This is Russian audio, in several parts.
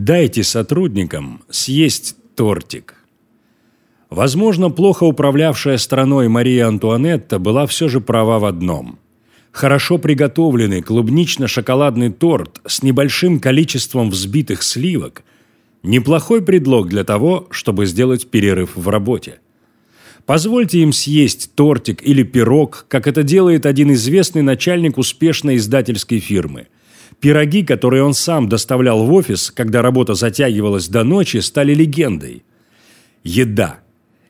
Дайте сотрудникам съесть тортик. Возможно, плохо управлявшая страной Мария Антуанетта была все же права в одном. Хорошо приготовленный клубнично-шоколадный торт с небольшим количеством взбитых сливок – неплохой предлог для того, чтобы сделать перерыв в работе. Позвольте им съесть тортик или пирог, как это делает один известный начальник успешной издательской фирмы. Пироги, которые он сам доставлял в офис, когда работа затягивалась до ночи, стали легендой. Еда.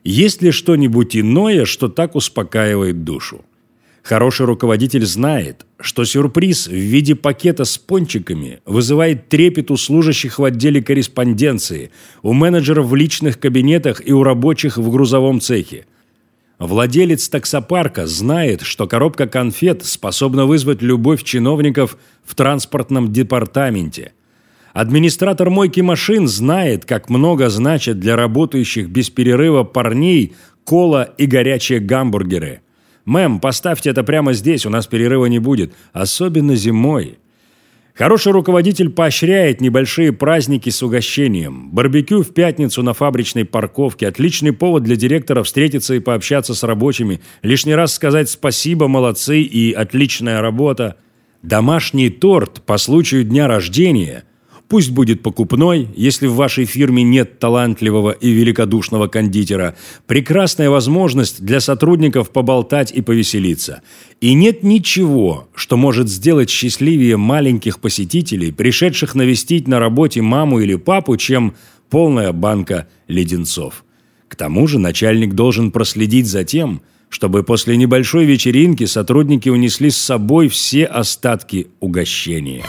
Есть ли что-нибудь иное, что так успокаивает душу? Хороший руководитель знает, что сюрприз в виде пакета с пончиками вызывает трепет у служащих в отделе корреспонденции, у менеджеров в личных кабинетах и у рабочих в грузовом цехе. Владелец таксопарка знает, что коробка конфет способна вызвать любовь чиновников в транспортном департаменте. Администратор мойки машин знает, как много значат для работающих без перерыва парней кола и горячие гамбургеры – «Мэм, поставьте это прямо здесь, у нас перерыва не будет, особенно зимой». Хороший руководитель поощряет небольшие праздники с угощением. Барбекю в пятницу на фабричной парковке – отличный повод для директора встретиться и пообщаться с рабочими, лишний раз сказать «спасибо, молодцы» и «отличная работа». Домашний торт по случаю дня рождения Пусть будет покупной, если в вашей фирме нет талантливого и великодушного кондитера. Прекрасная возможность для сотрудников поболтать и повеселиться. И нет ничего, что может сделать счастливее маленьких посетителей, пришедших навестить на работе маму или папу, чем полная банка леденцов. К тому же начальник должен проследить за тем, чтобы после небольшой вечеринки сотрудники унесли с собой все остатки угощения.